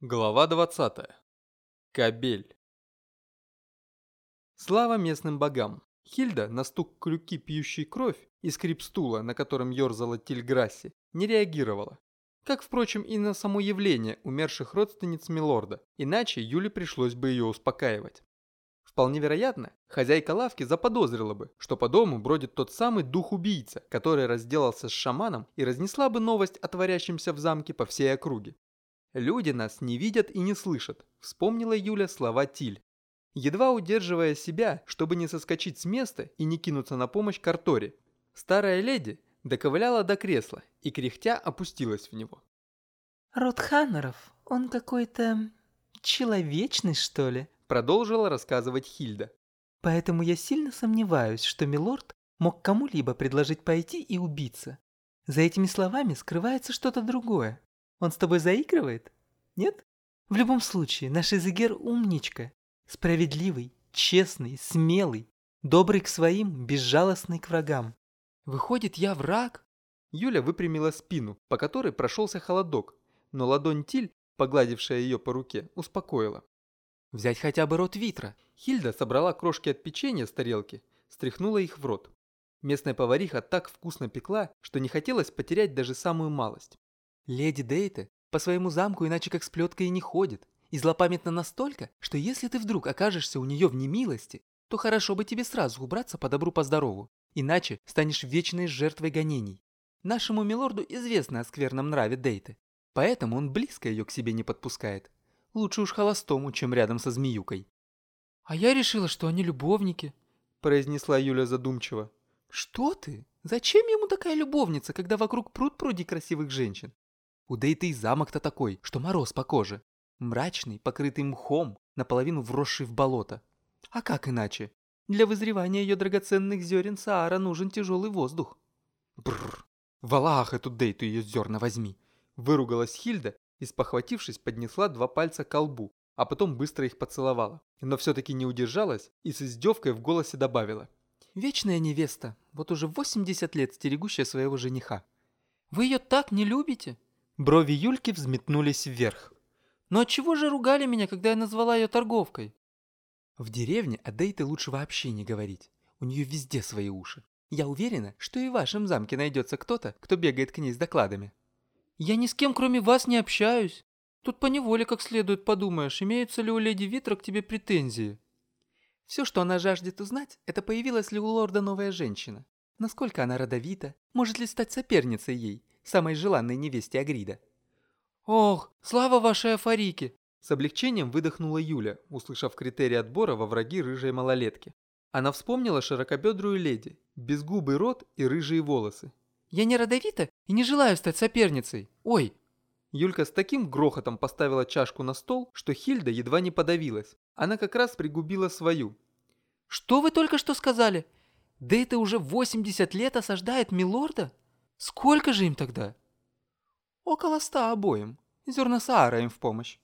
Глава 20. Кабель. Слава местным богам. Хильда на стук крюки, пьющей кровь, и скрип стула, на котором ерзала Тильграсси, не реагировала. Как, впрочем, и на само явление умерших родственниц Милорда, иначе Юле пришлось бы ее успокаивать. Вполне вероятно, хозяйка лавки заподозрила бы, что по дому бродит тот самый дух-убийца, который разделался с шаманом и разнесла бы новость о творящемся в замке по всей округе. «Люди нас не видят и не слышат», – вспомнила Юля слова Тиль. Едва удерживая себя, чтобы не соскочить с места и не кинуться на помощь Карторе, старая леди доковыляла до кресла и кряхтя опустилась в него. «Род Ханнеров, он какой-то... человечный, что ли?» Продолжила рассказывать Хильда. «Поэтому я сильно сомневаюсь, что милорд мог кому-либо предложить пойти и убиться. За этими словами скрывается что-то другое. Он с тобой заигрывает? Нет? В любом случае, наш Изегер умничка. Справедливый, честный, смелый, добрый к своим, безжалостный к врагам. Выходит, я враг? Юля выпрямила спину, по которой прошелся холодок, но ладонь Тиль, погладившая ее по руке, успокоила. Взять хотя бы рот Витра. Хильда собрала крошки от печенья с тарелки, стряхнула их в рот. Местная повариха так вкусно пекла, что не хотелось потерять даже самую малость. Леди Дейта по своему замку иначе как с плеткой и не ходит, и злопамятна настолько, что если ты вдруг окажешься у нее в немилости, то хорошо бы тебе сразу убраться по добру по здорову, иначе станешь вечной жертвой гонений. Нашему милорду известно о скверном нраве Дейты, поэтому он близко ее к себе не подпускает. Лучше уж холостому, чем рядом со змеюкой. «А я решила, что они любовники», – произнесла Юля задумчиво. «Что ты? Зачем ему такая любовница, когда вокруг пруд пруди красивых женщин? У Дейты и замок-то такой, что мороз по коже. Мрачный, покрытый мхом, наполовину вросший в болото. А как иначе? Для вызревания ее драгоценных зерен Саара нужен тяжелый воздух. Бррр, валах эту Дейту ее зерна возьми. Выругалась Хильда и, спохватившись, поднесла два пальца к колбу, а потом быстро их поцеловала. Но все-таки не удержалась и с издевкой в голосе добавила. «Вечная невеста, вот уже 80 лет стерегущая своего жениха. Вы ее так не любите?» Брови Юльки взметнулись вверх. «Но отчего же ругали меня, когда я назвала ее торговкой?» В деревне о Дейте лучше вообще не говорить. У нее везде свои уши. Я уверена, что и в вашем замке найдется кто-то, кто бегает к ней с докладами. Я ни с кем, кроме вас, не общаюсь. Тут поневоле как следует подумаешь, имеются ли у леди Витра к тебе претензии. Все, что она жаждет узнать, это появилась ли у лорда новая женщина. Насколько она родовита, может ли стать соперницей ей, самой желанной невесте Агрида. «Ох, слава вашей Афарике!» С облегчением выдохнула Юля, услышав критерий отбора во враги рыжей малолетки. Она вспомнила широкобедрую леди, безгубый рот и рыжие волосы. «Я не родовита и не желаю стать соперницей. Ой!» Юлька с таким грохотом поставила чашку на стол, что Хильда едва не подавилась. Она как раз пригубила свою. «Что вы только что сказали? Да это уже 80 лет осаждает милорда?» Сколько же им тогда? Около ста обоим. Зерна Саара им в помощь.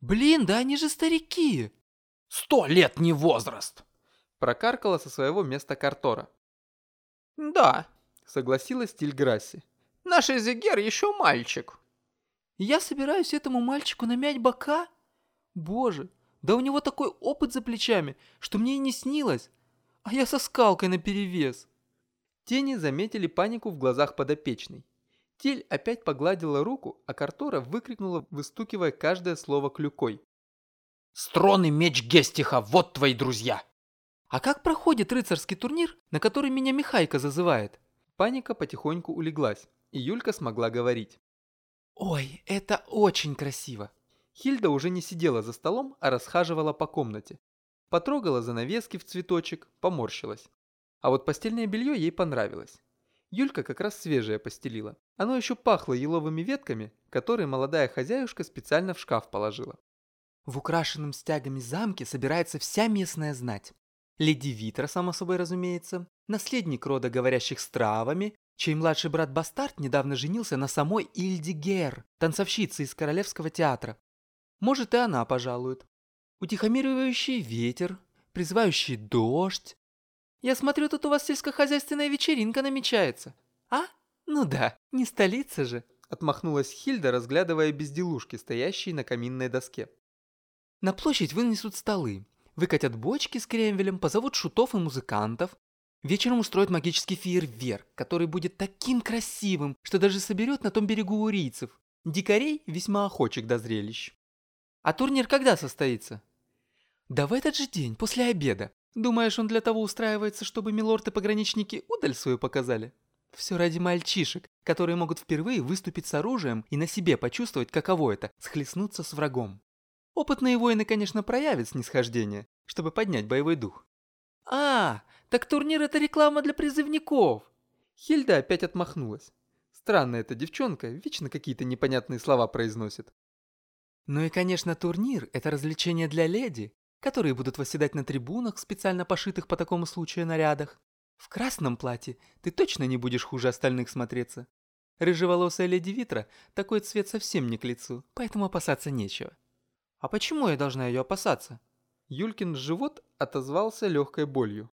Блин, да они же старики. Сто лет не возраст. Прокаркала со своего места Картора. Да, согласилась Тильграсси. Наш Эзегер еще мальчик. Я собираюсь этому мальчику намять бока? Боже, да у него такой опыт за плечами, что мне и не снилось. А я со скалкой наперевес. Тени заметили панику в глазах подопечной. Тиль опять погладила руку, а Картора выкрикнула, выстукивая каждое слово клюкой. «Строн и меч Гестиха, вот твои друзья!» «А как проходит рыцарский турнир, на который меня Михайка зазывает?» Паника потихоньку улеглась, и Юлька смогла говорить. «Ой, это очень красиво!» Хильда уже не сидела за столом, а расхаживала по комнате. Потрогала занавески в цветочек, поморщилась. А вот постельное белье ей понравилось. Юлька как раз свежее постелила. Оно еще пахло еловыми ветками, которые молодая хозяюшка специально в шкаф положила. В украшенном стягами замке собирается вся местная знать. Леди Витра, само собой разумеется, наследник рода говорящих с травами, чей младший брат Бастард недавно женился на самой Ильде Гер, танцовщице из Королевского театра. Может и она пожалует. Утихомиривающий ветер, призывающий дождь, я смотрю, тут у вас сельскохозяйственная вечеринка намечается. А? Ну да, не столица же. Отмахнулась Хильда, разглядывая безделушки, стоящие на каминной доске. На площадь вынесут столы, выкатят бочки с кремвелем, позовут шутов и музыкантов. Вечером устроят магический фейерверк, который будет таким красивым, что даже соберет на том берегу урийцев. Дикарей весьма охочих до зрелищ. А турнир когда состоится? Да в этот же день, после обеда. Думаешь, он для того устраивается, чтобы милорды-пограничники удаль свою показали? Все ради мальчишек, которые могут впервые выступить с оружием и на себе почувствовать, каково это – схлестнуться с врагом. Опытные воины, конечно, проявят снисхождение, чтобы поднять боевой дух. А, так турнир – это реклама для призывников. Хильда опять отмахнулась. Странная эта девчонка, вечно какие-то непонятные слова произносит. Ну и, конечно, турнир – это развлечение для леди, которые будут восседать на трибунах, специально пошитых по такому случаю нарядах. В красном платье ты точно не будешь хуже остальных смотреться. Рыжеволосая леди Витра такой цвет совсем не к лицу, поэтому опасаться нечего. А почему я должна ее опасаться? Юлькин живот отозвался легкой болью.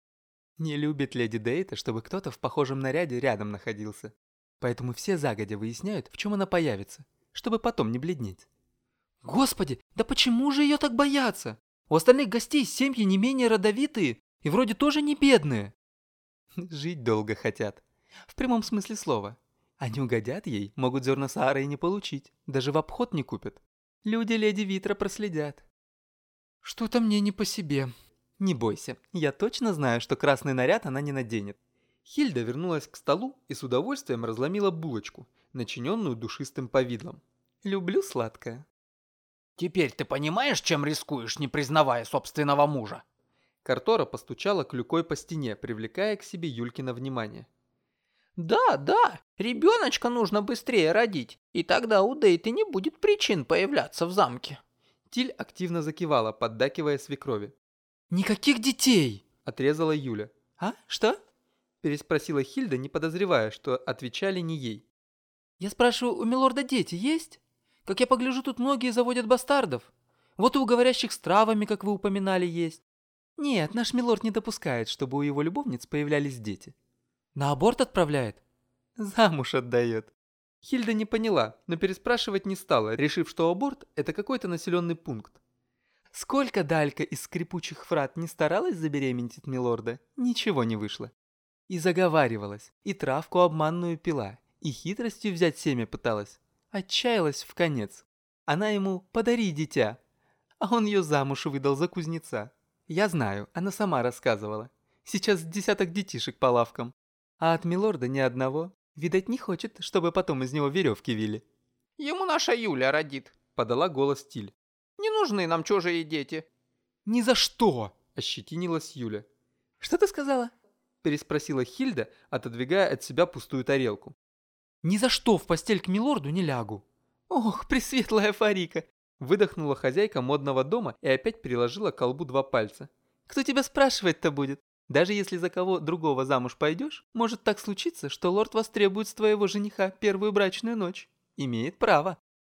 Не любит леди Дейта, чтобы кто-то в похожем наряде рядом находился. Поэтому все загодя выясняют, в чем она появится, чтобы потом не бледнеть. Господи, да почему же ее так боятся? У остальных гостей семьи не менее родовитые и вроде тоже не бедные. Жить долго хотят. В прямом смысле слова. Они угодят ей, могут зерна Саары и не получить. Даже в обход не купят. Люди леди Витра проследят. Что-то мне не по себе. Не бойся, я точно знаю, что красный наряд она не наденет. Хильда вернулась к столу и с удовольствием разломила булочку, начиненную душистым повидлом. Люблю сладкое. Теперь ты понимаешь, чем рискуешь, не признавая собственного мужа? Картора постучала клюкой по стене, привлекая к себе Юлькина внимание. «Да, да, ребеночка нужно быстрее родить, и тогда у Дейты не будет причин появляться в замке». Тиль активно закивала, поддакивая свекрови. «Никаких детей!» – отрезала Юля. «А? Что?» – переспросила Хильда, не подозревая, что отвечали не ей. «Я спрашиваю, у милорда дети есть? Как я погляжу, тут многие заводят бастардов. Вот и у говорящих с травами, как вы упоминали, есть. Нет, наш милорд не допускает, чтобы у его любовниц появлялись дети. На аборт отправляет? Замуж отдает. Хильда не поняла, но переспрашивать не стала, решив, что аборт – это какой-то населенный пункт. Сколько Далька из скрипучих фрат не старалась забеременеть от милорда, ничего не вышло. И заговаривалась, и травку обманную пила, и хитростью взять семя пыталась. Отчаялась в конец. Она ему «подари дитя», а он ее замуж выдал за кузнеца. Я знаю, она сама рассказывала. Сейчас десяток детишек по лавкам. А от милорда ни одного. Видать, не хочет, чтобы потом из него веревки вили. Ему наша Юля родит, подала голос Тиль. Не нужны нам чужие дети. Ни за что, ощетинилась Юля. Что ты сказала? Переспросила Хильда, отодвигая от себя пустую тарелку. Ни за что в постель к милорду не лягу. Ох, пресветлая Фарика, Выдохнула хозяйка модного дома и опять приложила к колбу два пальца. «Кто тебя спрашивать-то будет? Даже если за кого другого замуж пойдешь, может так случиться, что лорд востребует с твоего жениха первую брачную ночь. Имеет право».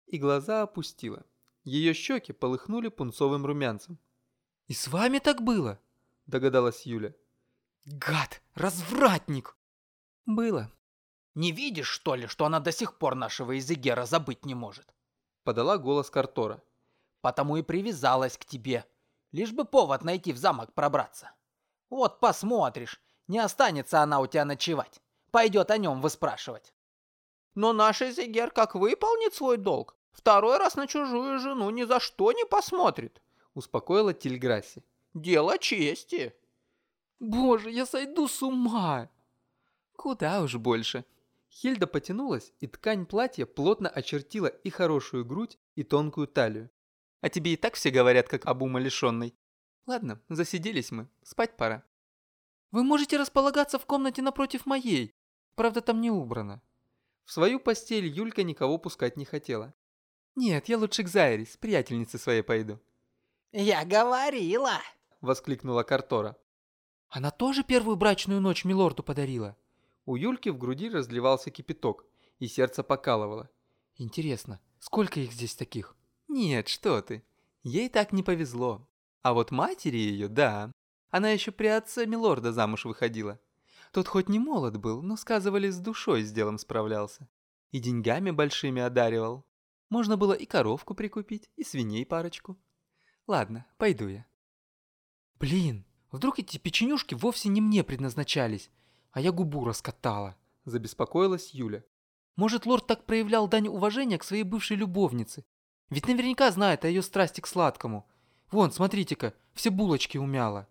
И глаза опустила. Ее щеки полыхнули пунцовым румянцем. «И с вами так было?» – догадалась Юля. «Гад! Развратник!» «Было». «Не видишь, что ли, что она до сих пор нашего Изегера забыть не может?» подала голос Картора. «Потому и привязалась к тебе. Лишь бы повод найти в замок пробраться. Вот посмотришь, не останется она у тебя ночевать. Пойдет о нем выспрашивать». «Но наш Эзегер как выполнит свой долг, второй раз на чужую жену ни за что не посмотрит», успокоила Тильграсси. «Дело чести». «Боже, я сойду с ума!» «Куда уж больше», Хильда потянулась, и ткань платья плотно очертила и хорошую грудь, и тонкую талию. «А тебе и так все говорят, как об умалишенной. Ладно, засиделись мы, спать пора». «Вы можете располагаться в комнате напротив моей, правда там не убрано». В свою постель Юлька никого пускать не хотела. «Нет, я лучше к Зайре, с приятельницей своей пойду». «Я говорила!» – воскликнула Картора. «Она тоже первую брачную ночь милорду подарила?» У Юльки в груди разливался кипяток, и сердце покалывало. «Интересно, сколько их здесь таких?» «Нет, что ты. Ей так не повезло. А вот матери ее, да. Она еще при отце Милорда замуж выходила. Тот хоть не молод был, но, сказывали, с душой с делом справлялся. И деньгами большими одаривал. Можно было и коровку прикупить, и свиней парочку. Ладно, пойду я. Блин, вдруг эти печенюшки вовсе не мне предназначались, а я губу раскатала. Забеспокоилась Юля. Может, лорд так проявлял дань уважения к своей бывшей любовнице? Ведь наверняка знает о ее страсти к сладкому. Вон, смотрите-ка, все булочки умяла.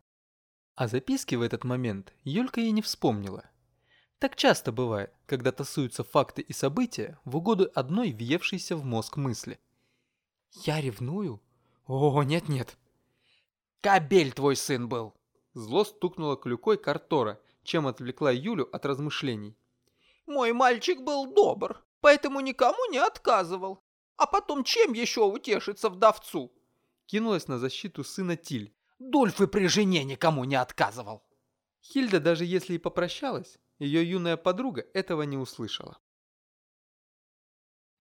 А записки в этот момент Юлька и не вспомнила. Так часто бывает, когда тасуются факты и события в угоду одной въевшейся в мозг мысли. Я ревную? О, нет-нет. Кабель твой сын был. Зло стукнуло клюкой Картора, чем отвлекла Юлю от размышлений. Мой мальчик был добр, поэтому никому не отказывал. А потом чем еще утешиться вдовцу? Кинулась на защиту сына Тиль. Дульф и при жене никому не отказывал. Хильда даже если и попрощалась, ее юная подруга этого не услышала.